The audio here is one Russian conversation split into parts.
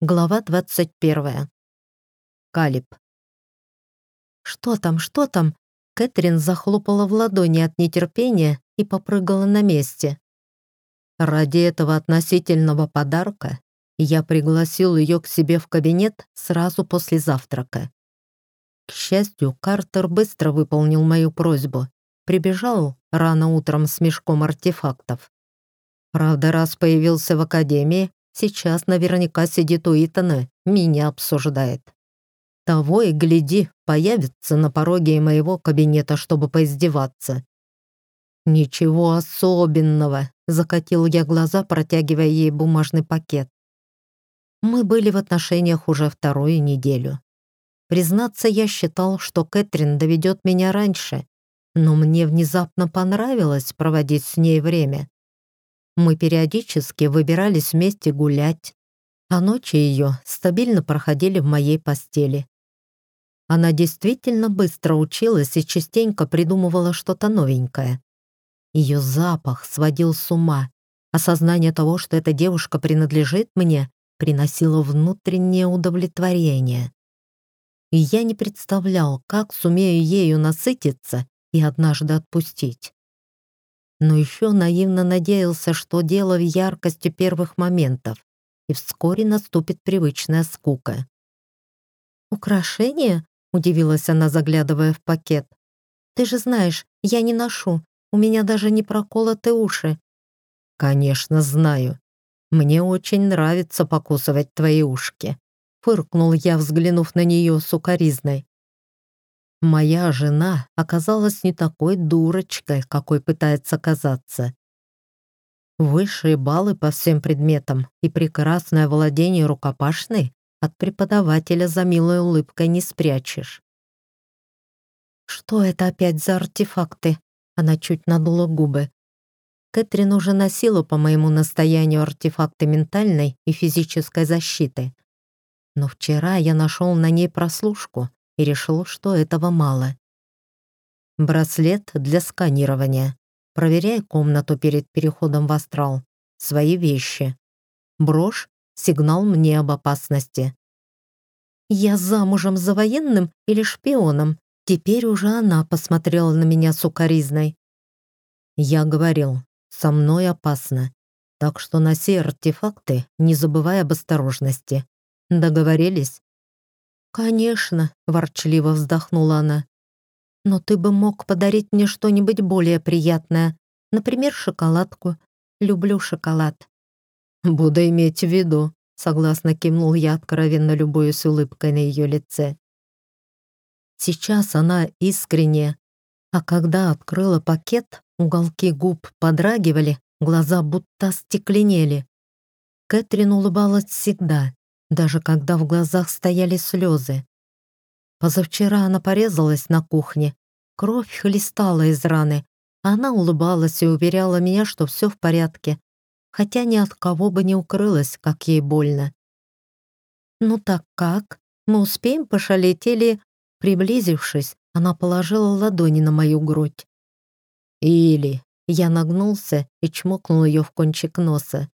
Глава 21. Калиб. «Что там, что там?» Кэтрин захлопала в ладони от нетерпения и попрыгала на месте. Ради этого относительного подарка я пригласил ее к себе в кабинет сразу после завтрака. К счастью, Картер быстро выполнил мою просьбу. Прибежал рано утром с мешком артефактов. Правда, раз появился в академии, Сейчас наверняка сидит у Итана, меня обсуждает. Того и гляди, появится на пороге моего кабинета, чтобы поиздеваться. «Ничего особенного», — закатил я глаза, протягивая ей бумажный пакет. Мы были в отношениях уже вторую неделю. Признаться, я считал, что Кэтрин доведет меня раньше, но мне внезапно понравилось проводить с ней время. Мы периодически выбирались вместе гулять, а ночи ее стабильно проходили в моей постели. Она действительно быстро училась и частенько придумывала что-то новенькое. Ее запах сводил с ума. Осознание того, что эта девушка принадлежит мне, приносило внутреннее удовлетворение. И я не представлял, как сумею ею насытиться и однажды отпустить но еще наивно надеялся, что дело в яркости первых моментов, и вскоре наступит привычная скука. «Украшение?» — удивилась она, заглядывая в пакет. «Ты же знаешь, я не ношу, у меня даже не проколоты уши». «Конечно, знаю. Мне очень нравится покусывать твои ушки», — фыркнул я, взглянув на нее сукоризной. Моя жена оказалась не такой дурочкой, какой пытается казаться. Высшие баллы по всем предметам и прекрасное владение рукопашной от преподавателя за милой улыбкой не спрячешь. «Что это опять за артефакты?» Она чуть надула губы. Кэтрин уже носила по моему настоянию артефакты ментальной и физической защиты. Но вчера я нашел на ней прослушку, и решил, что этого мало. Браслет для сканирования. Проверяй комнату перед переходом в астрал. Свои вещи. Брошь — сигнал мне об опасности. Я замужем за военным или шпионом. Теперь уже она посмотрела на меня сукоризной. Я говорил, со мной опасно. Так что носи артефакты, не забывай об осторожности. Договорились? «Конечно», — ворчливо вздохнула она. «Но ты бы мог подарить мне что-нибудь более приятное, например, шоколадку. Люблю шоколад». «Буду иметь в виду», — согласно кивнул я, откровенно любуясь улыбкой на ее лице. Сейчас она искренне, а когда открыла пакет, уголки губ подрагивали, глаза будто стекленели. Кэтрин улыбалась всегда, даже когда в глазах стояли слезы. Позавчера она порезалась на кухне, кровь хлестала из раны, а она улыбалась и уверяла меня, что все в порядке, хотя ни от кого бы не укрылась, как ей больно. «Ну так как? Мы успеем пошалить или...» Приблизившись, она положила ладони на мою грудь. «Или...» Я нагнулся и чмокнул ее в кончик носа.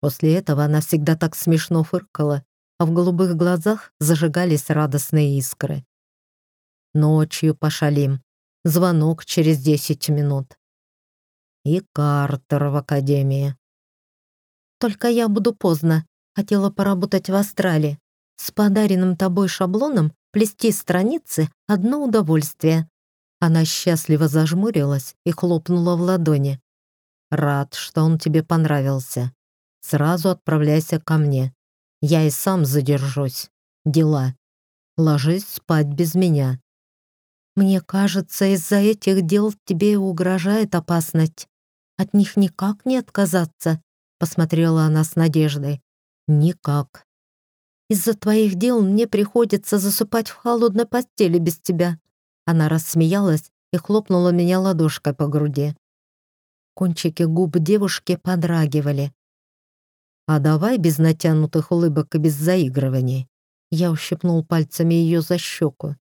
После этого она всегда так смешно фыркала, а в голубых глазах зажигались радостные искры. Ночью пошалим. Звонок через десять минут. И Картер в академии. Только я буду поздно. Хотела поработать в Астрале. С подаренным тобой шаблоном плести страницы — одно удовольствие. Она счастливо зажмурилась и хлопнула в ладони. «Рад, что он тебе понравился» сразу отправляйся ко мне. Я и сам задержусь. Дела. Ложись спать без меня. Мне кажется, из-за этих дел тебе угрожает опасность. От них никак не отказаться, посмотрела она с надеждой. Никак. Из-за твоих дел мне приходится засыпать в холодной постели без тебя. Она рассмеялась и хлопнула меня ладошкой по груди. Кончики губ девушки подрагивали, «А давай без натянутых улыбок и без заигрываний». Я ущипнул пальцами ее за щеку.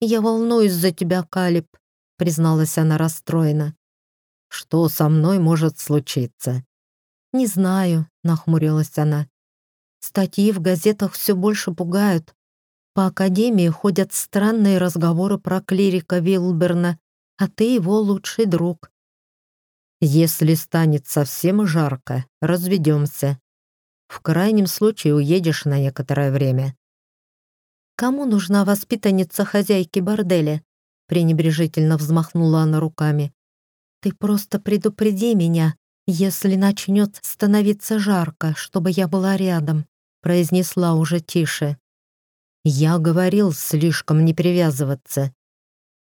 «Я волнуюсь за тебя, Калиб», — призналась она расстроена. «Что со мной может случиться?» «Не знаю», — нахмурилась она. «Статьи в газетах все больше пугают. По академии ходят странные разговоры про клирика Вилберна, а ты его лучший друг. «Если станет совсем жарко, разведемся», в крайнем случае уедешь на некоторое время. «Кому нужна воспитанница хозяйки борделя?» пренебрежительно взмахнула она руками. «Ты просто предупреди меня, если начнет становиться жарко, чтобы я была рядом», произнесла уже тише. «Я говорил слишком не привязываться».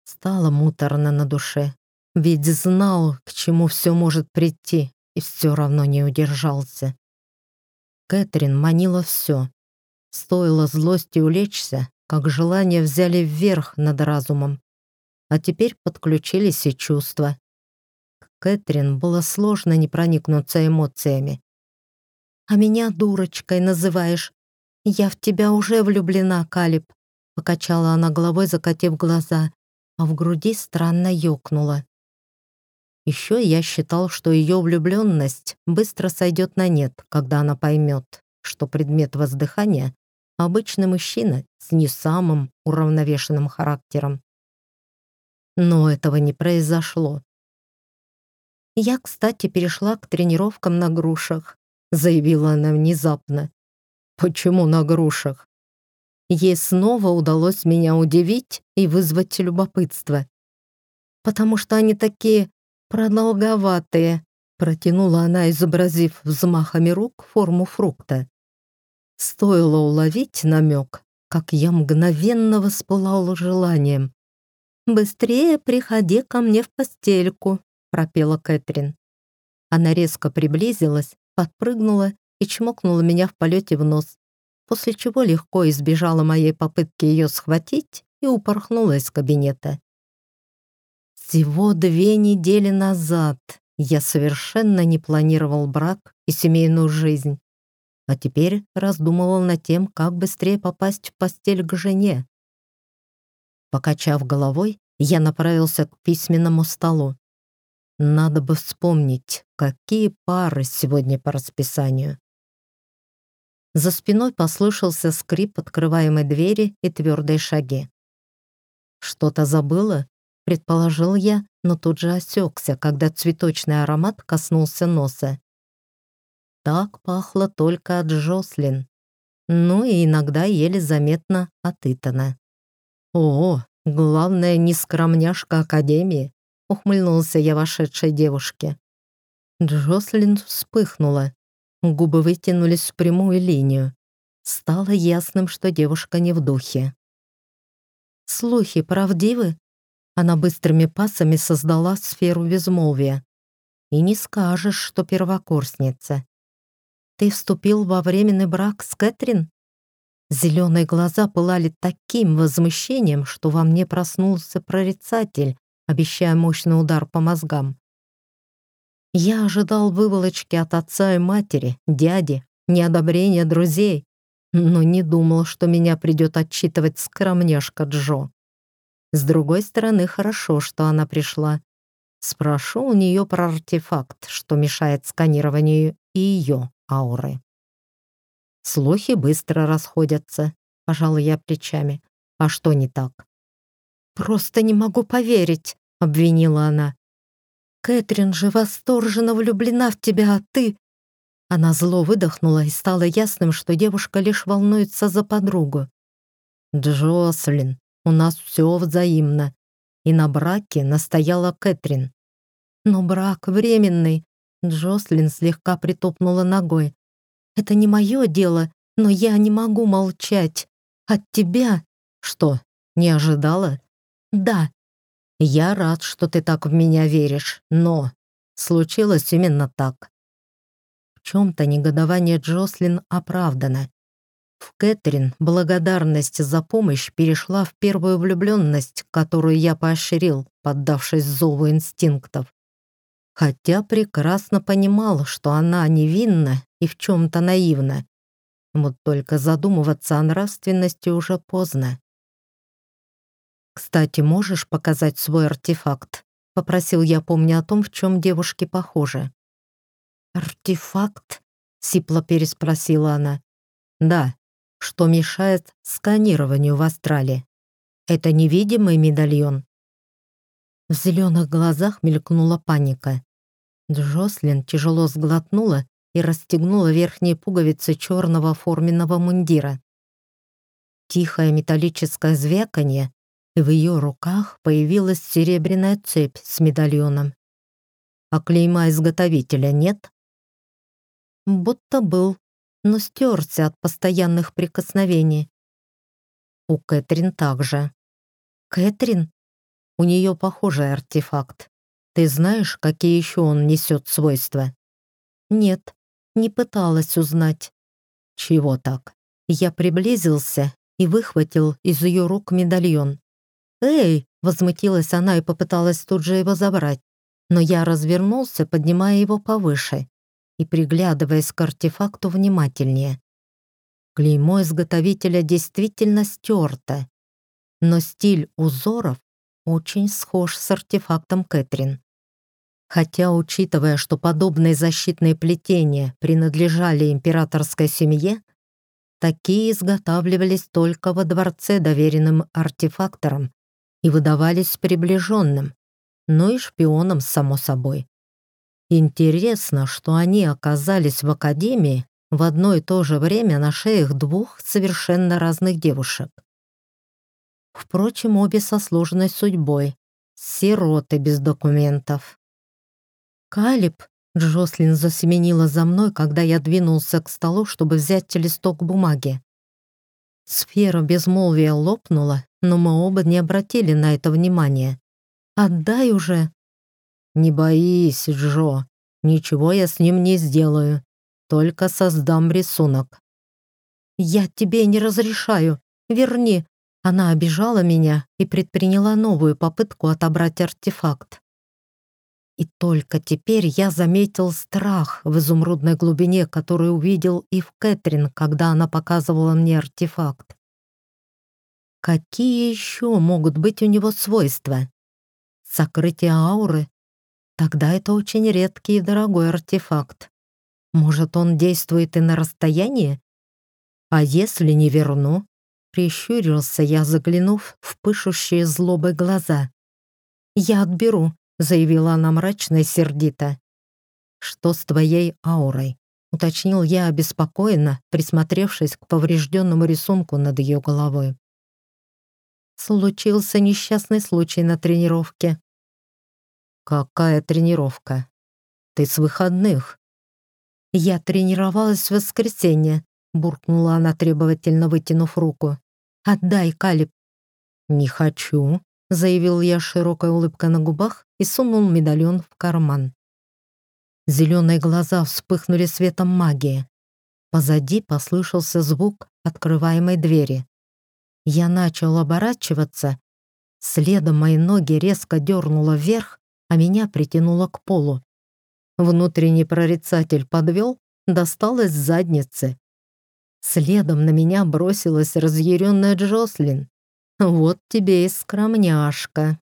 Стало муторно на душе, ведь знал, к чему все может прийти, и все равно не удержался. Кэтрин манила все. Стоило злости улечься, как желания взяли вверх над разумом. А теперь подключились и чувства. К Кэтрин было сложно не проникнуться эмоциями. «А меня дурочкой называешь. Я в тебя уже влюблена, Калиб», — покачала она головой, закатив глаза, а в груди странно ёкнула. Еще я считал, что ее влюбленность быстро сойдет на нет, когда она поймет, что предмет воздыхания — обычный мужчина с не самым уравновешенным характером. Но этого не произошло. «Я, кстати, перешла к тренировкам на грушах», — заявила она внезапно. «Почему на грушах?» Ей снова удалось меня удивить и вызвать любопытство. «Потому что они такие продолговатые», — протянула она, изобразив взмахами рук форму фрукта. Стоило уловить намек, как я мгновенно воспылала желанием. «Быстрее приходи ко мне в постельку», — пропела Кэтрин. Она резко приблизилась, подпрыгнула и чмокнула меня в полете в нос, после чего легко избежала моей попытки ее схватить и упорхнула из кабинета. Всего две недели назад я совершенно не планировал брак и семейную жизнь, а теперь раздумывал над тем, как быстрее попасть в постель к жене. Покачав головой, я направился к письменному столу. Надо бы вспомнить, какие пары сегодня по расписанию. За спиной послышался скрип открываемой двери и твердые шаги. Что-то забыла? предположил я, но тут же осекся, когда цветочный аромат коснулся носа. Так пахло только от Джослин, ну и иногда еле заметно от Итана. «О, главное, не скромняшка Академии!» — ухмыльнулся я вошедшей девушке. Джослин вспыхнула, губы вытянулись в прямую линию. Стало ясным, что девушка не в духе. «Слухи правдивы?» Она быстрыми пасами создала сферу безмолвия. И не скажешь, что первокурсница. Ты вступил во временный брак с Кэтрин? Зеленые глаза пылали таким возмущением, что во мне проснулся прорицатель, обещая мощный удар по мозгам. Я ожидал выволочки от отца и матери, дяди, неодобрения друзей, но не думал, что меня придет отчитывать скромняшка Джо. С другой стороны, хорошо, что она пришла. Спрошу у нее про артефакт, что мешает сканированию и ее ауры. Слухи быстро расходятся, пожалуй, я плечами. А что не так? «Просто не могу поверить», — обвинила она. «Кэтрин же восторженно влюблена в тебя, а ты...» Она зло выдохнула, и стало ясным, что девушка лишь волнуется за подругу. «Джослин, у нас все взаимно. И на браке настояла Кэтрин. Но брак временный. Джослин слегка притопнула ногой. Это не мое дело, но я не могу молчать. От тебя... Что, не ожидала? Да. Я рад, что ты так в меня веришь, но... Случилось именно так. В чем-то негодование Джослин оправдано. В Кэтрин, благодарность за помощь, перешла в первую влюбленность, которую я поощрил, поддавшись зову инстинктов. Хотя прекрасно понимал, что она невинна и в чем-то наивна. Вот только задумываться о нравственности уже поздно. «Кстати, можешь показать свой артефакт?» — попросил я, помня о том, в чем девушки похожи. «Артефакт?» — сипло переспросила она. «Да», что мешает сканированию в астрале. Это невидимый медальон? В зеленых глазах мелькнула паника. Джослин тяжело сглотнула и расстегнула верхние пуговицы черного форменного мундира. Тихое металлическое звяканье, и в ее руках появилась серебряная цепь с медальоном. А клейма изготовителя нет? Будто был но стерся от постоянных прикосновений. У Кэтрин также. Кэтрин? У нее похожий артефакт. Ты знаешь, какие еще он несет свойства? Нет, не пыталась узнать. Чего так? Я приблизился и выхватил из ее рук медальон. «Эй!» — возмутилась она и попыталась тут же его забрать. Но я развернулся, поднимая его повыше и приглядываясь к артефакту внимательнее. Клеймо изготовителя действительно стерто, но стиль узоров очень схож с артефактом Кэтрин. Хотя, учитывая, что подобные защитные плетения принадлежали императорской семье, такие изготавливались только во дворце доверенным артефакторам и выдавались приближенным, но ну и шпионам, само собой. Интересно, что они оказались в академии в одно и то же время на шеях двух совершенно разных девушек. Впрочем, обе со сложной судьбой, сироты без документов. «Калиб», — Джослин засеменила за мной, когда я двинулся к столу, чтобы взять листок бумаги. Сфера безмолвия лопнула, но мы оба не обратили на это внимания. «Отдай уже!» «Не боись, Джо, ничего я с ним не сделаю, только создам рисунок». «Я тебе не разрешаю, верни!» Она обижала меня и предприняла новую попытку отобрать артефакт. И только теперь я заметил страх в изумрудной глубине, который увидел и в Кэтрин, когда она показывала мне артефакт. Какие еще могут быть у него свойства? Сокрытие ауры? Тогда это очень редкий и дорогой артефакт. Может, он действует и на расстоянии? А если не верну? Прищурился я, заглянув в пышущие злобой глаза. «Я отберу», — заявила она мрачно и сердито. «Что с твоей аурой?» — уточнил я обеспокоенно, присмотревшись к поврежденному рисунку над ее головой. Случился несчастный случай на тренировке. Какая тренировка? Ты с выходных. Я тренировалась в воскресенье, буркнула она, требовательно вытянув руку. Отдай, Калиб. Не хочу, заявил я, широкая улыбка на губах, и сунул медальон в карман. Зеленые глаза вспыхнули светом магии. Позади послышался звук открываемой двери. Я начал оборачиваться. Следом мои ноги резко дернуло вверх, а меня притянуло к полу. Внутренний прорицатель подвел, достал из задницы. Следом на меня бросилась разъяренная Джослин. «Вот тебе и скромняшка».